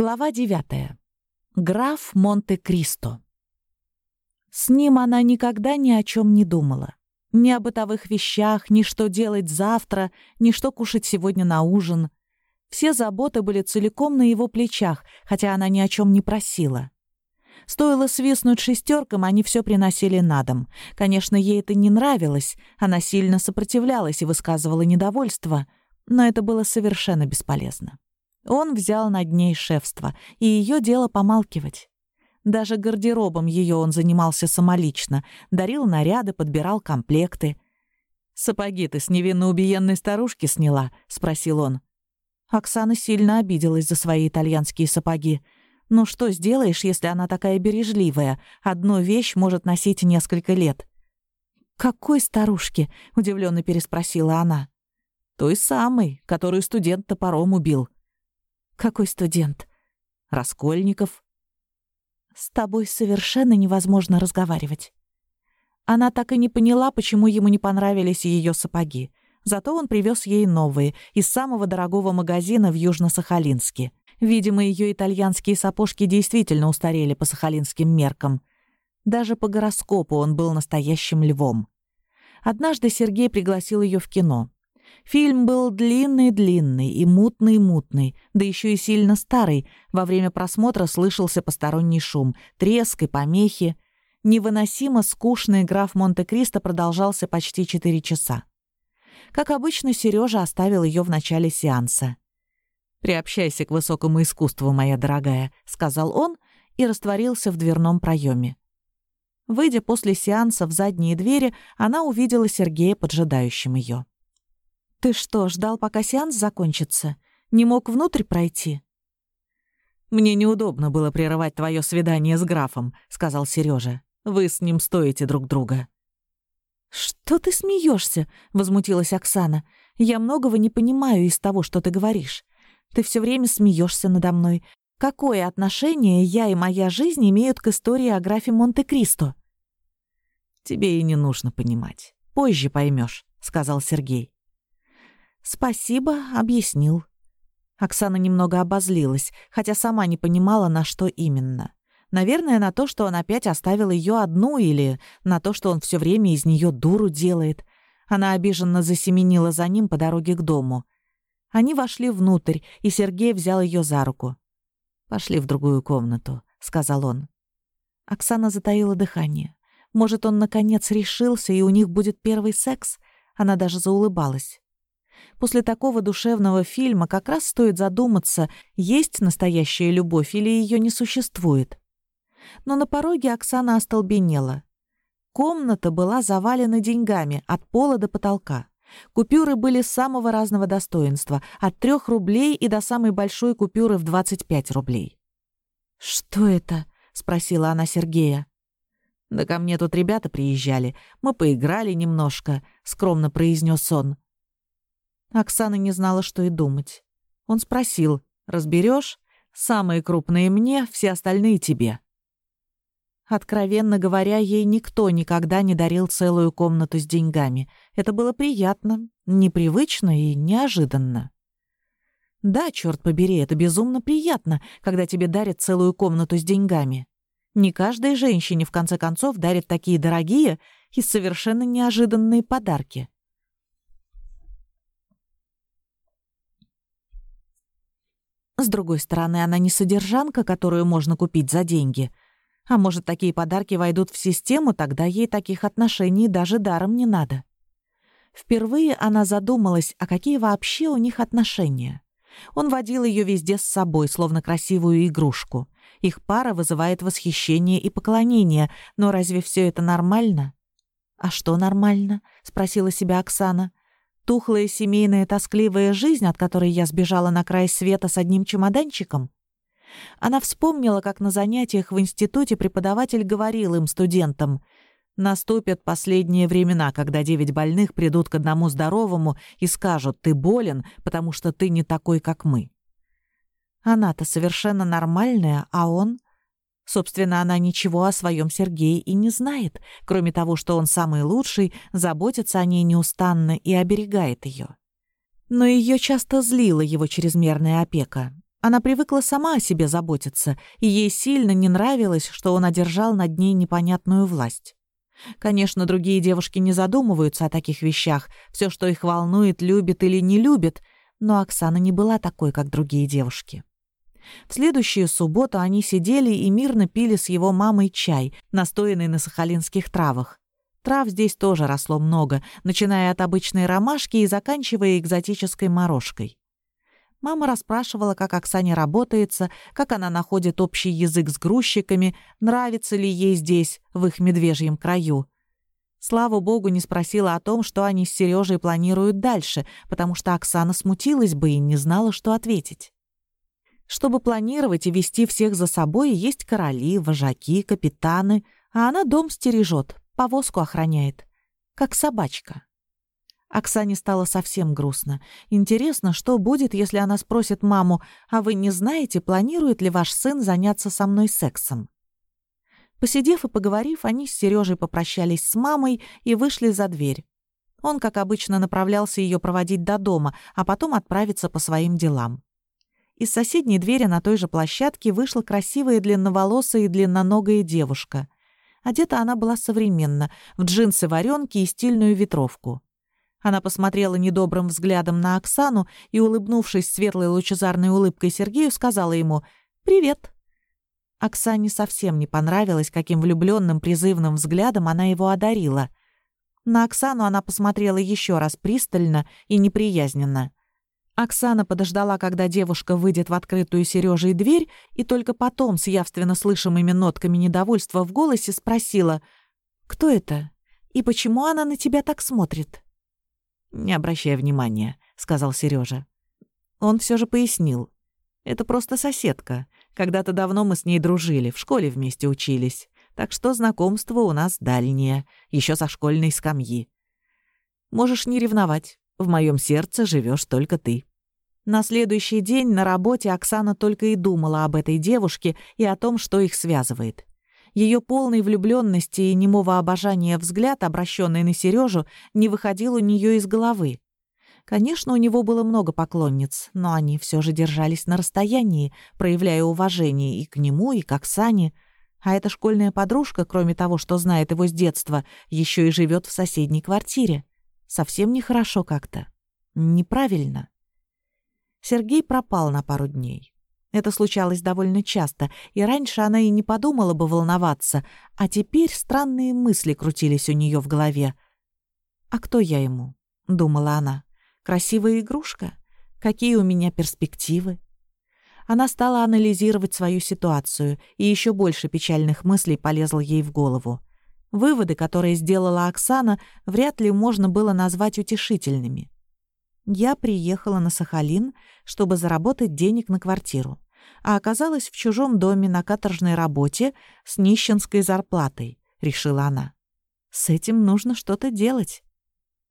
Глава 9. Граф Монте-Кристо. С ним она никогда ни о чем не думала. Ни о бытовых вещах, ни что делать завтра, ни что кушать сегодня на ужин. Все заботы были целиком на его плечах, хотя она ни о чем не просила. Стоило свистнуть шестеркам, они все приносили на дом. Конечно, ей это не нравилось, она сильно сопротивлялась и высказывала недовольство, но это было совершенно бесполезно. Он взял над ней шефство, и ее дело помалкивать. Даже гардеробом ее он занимался самолично, дарил наряды, подбирал комплекты. «Сапоги ты с невинно убиенной старушки сняла?» — спросил он. Оксана сильно обиделась за свои итальянские сапоги. «Ну что сделаешь, если она такая бережливая? Одну вещь может носить несколько лет». «Какой старушки?» — удивленно переспросила она. «Той самой, которую студент топором убил», «Какой студент?» «Раскольников». «С тобой совершенно невозможно разговаривать». Она так и не поняла, почему ему не понравились ее сапоги. Зато он привез ей новые, из самого дорогого магазина в Южно-Сахалинске. Видимо, ее итальянские сапожки действительно устарели по сахалинским меркам. Даже по гороскопу он был настоящим львом. Однажды Сергей пригласил ее в кино. Фильм был длинный-длинный и мутный-мутный, да еще и сильно старый. Во время просмотра слышался посторонний шум, треск и помехи. Невыносимо скучный граф Монте-Кристо продолжался почти четыре часа. Как обычно, Сережа оставил ее в начале сеанса. «Приобщайся к высокому искусству, моя дорогая», — сказал он и растворился в дверном проеме. Выйдя после сеанса в задние двери, она увидела Сергея, поджидающим ее. «Ты что, ждал, пока сеанс закончится? Не мог внутрь пройти?» «Мне неудобно было прерывать твое свидание с графом», — сказал Сережа. «Вы с ним стоите друг друга». «Что ты смеешься? возмутилась Оксана. «Я многого не понимаю из того, что ты говоришь. Ты все время смеешься надо мной. Какое отношение я и моя жизнь имеют к истории о графе Монте-Кристо?» «Тебе и не нужно понимать. Позже поймешь, сказал Сергей. «Спасибо, объяснил». Оксана немного обозлилась, хотя сама не понимала, на что именно. Наверное, на то, что он опять оставил ее одну, или на то, что он все время из нее дуру делает. Она обиженно засеменила за ним по дороге к дому. Они вошли внутрь, и Сергей взял ее за руку. «Пошли в другую комнату», — сказал он. Оксана затаила дыхание. Может, он наконец решился, и у них будет первый секс? Она даже заулыбалась. После такого душевного фильма как раз стоит задуматься, есть настоящая любовь или ее не существует. Но на пороге Оксана остолбенела. Комната была завалена деньгами от пола до потолка. Купюры были самого разного достоинства, от трех рублей и до самой большой купюры в 25 рублей. «Что это?» — спросила она Сергея. «Да ко мне тут ребята приезжали. Мы поиграли немножко», — скромно произнес он. Оксана не знала, что и думать. Он спросил, «Разберешь? Самые крупные мне, все остальные тебе». Откровенно говоря, ей никто никогда не дарил целую комнату с деньгами. Это было приятно, непривычно и неожиданно. Да, черт побери, это безумно приятно, когда тебе дарят целую комнату с деньгами. Не каждой женщине, в конце концов, дарят такие дорогие и совершенно неожиданные подарки. С другой стороны, она не содержанка, которую можно купить за деньги. А может, такие подарки войдут в систему, тогда ей таких отношений даже даром не надо. Впервые она задумалась, а какие вообще у них отношения. Он водил ее везде с собой, словно красивую игрушку. Их пара вызывает восхищение и поклонение, но разве все это нормально? «А что нормально?» — спросила себя Оксана тухлая семейная тоскливая жизнь, от которой я сбежала на край света с одним чемоданчиком? Она вспомнила, как на занятиях в институте преподаватель говорил им, студентам, «Наступят последние времена, когда девять больных придут к одному здоровому и скажут, ты болен, потому что ты не такой, как мы». Она-то совершенно нормальная, а он... Собственно, она ничего о своем Сергее и не знает, кроме того, что он самый лучший, заботится о ней неустанно и оберегает ее. Но ее часто злила его чрезмерная опека. Она привыкла сама о себе заботиться, и ей сильно не нравилось, что он одержал над ней непонятную власть. Конечно, другие девушки не задумываются о таких вещах, все, что их волнует, любит или не любит, но Оксана не была такой, как другие девушки. В следующую субботу они сидели и мирно пили с его мамой чай, настоянный на сахалинских травах. Трав здесь тоже росло много, начиная от обычной ромашки и заканчивая экзотической морожкой. Мама расспрашивала, как Оксане работается, как она находит общий язык с грузчиками, нравится ли ей здесь, в их медвежьем краю. Слава богу, не спросила о том, что они с Сережей планируют дальше, потому что Оксана смутилась бы и не знала, что ответить. Чтобы планировать и вести всех за собой, есть короли, вожаки, капитаны, а она дом стережет, повозку охраняет, как собачка. Оксане стало совсем грустно. Интересно, что будет, если она спросит маму, «А вы не знаете, планирует ли ваш сын заняться со мной сексом?» Посидев и поговорив, они с Сережей попрощались с мамой и вышли за дверь. Он, как обычно, направлялся ее проводить до дома, а потом отправиться по своим делам. Из соседней двери на той же площадке вышла красивая длинноволосая и длинноногая девушка. Одета она была современно, в джинсы-варенки и стильную ветровку. Она посмотрела недобрым взглядом на Оксану и, улыбнувшись светлой лучезарной улыбкой Сергею, сказала ему «Привет». Оксане совсем не понравилось, каким влюбленным призывным взглядом она его одарила. На Оксану она посмотрела еще раз пристально и неприязненно. Оксана подождала, когда девушка выйдет в открытую Сережей дверь, и только потом, с явственно слышимыми нотками недовольства в голосе, спросила «Кто это? И почему она на тебя так смотрит?» «Не обращай внимания», — сказал Сережа. Он все же пояснил. «Это просто соседка. Когда-то давно мы с ней дружили, в школе вместе учились. Так что знакомство у нас дальнее, еще со школьной скамьи. Можешь не ревновать. В моем сердце живешь только ты». На следующий день на работе Оксана только и думала об этой девушке и о том, что их связывает. Ее полной влюбленности и немого обожания взгляд, обращенный на Сережу, не выходил у нее из головы. Конечно, у него было много поклонниц, но они все же держались на расстоянии, проявляя уважение и к нему, и к Оксане. А эта школьная подружка, кроме того, что знает его с детства, еще и живет в соседней квартире. Совсем нехорошо как-то. Неправильно. Сергей пропал на пару дней. Это случалось довольно часто, и раньше она и не подумала бы волноваться, а теперь странные мысли крутились у нее в голове. «А кто я ему?» — думала она. «Красивая игрушка? Какие у меня перспективы?» Она стала анализировать свою ситуацию, и еще больше печальных мыслей полезло ей в голову. Выводы, которые сделала Оксана, вряд ли можно было назвать утешительными. Я приехала на Сахалин, чтобы заработать денег на квартиру, а оказалась в чужом доме на каторжной работе с нищенской зарплатой, решила она. С этим нужно что-то делать.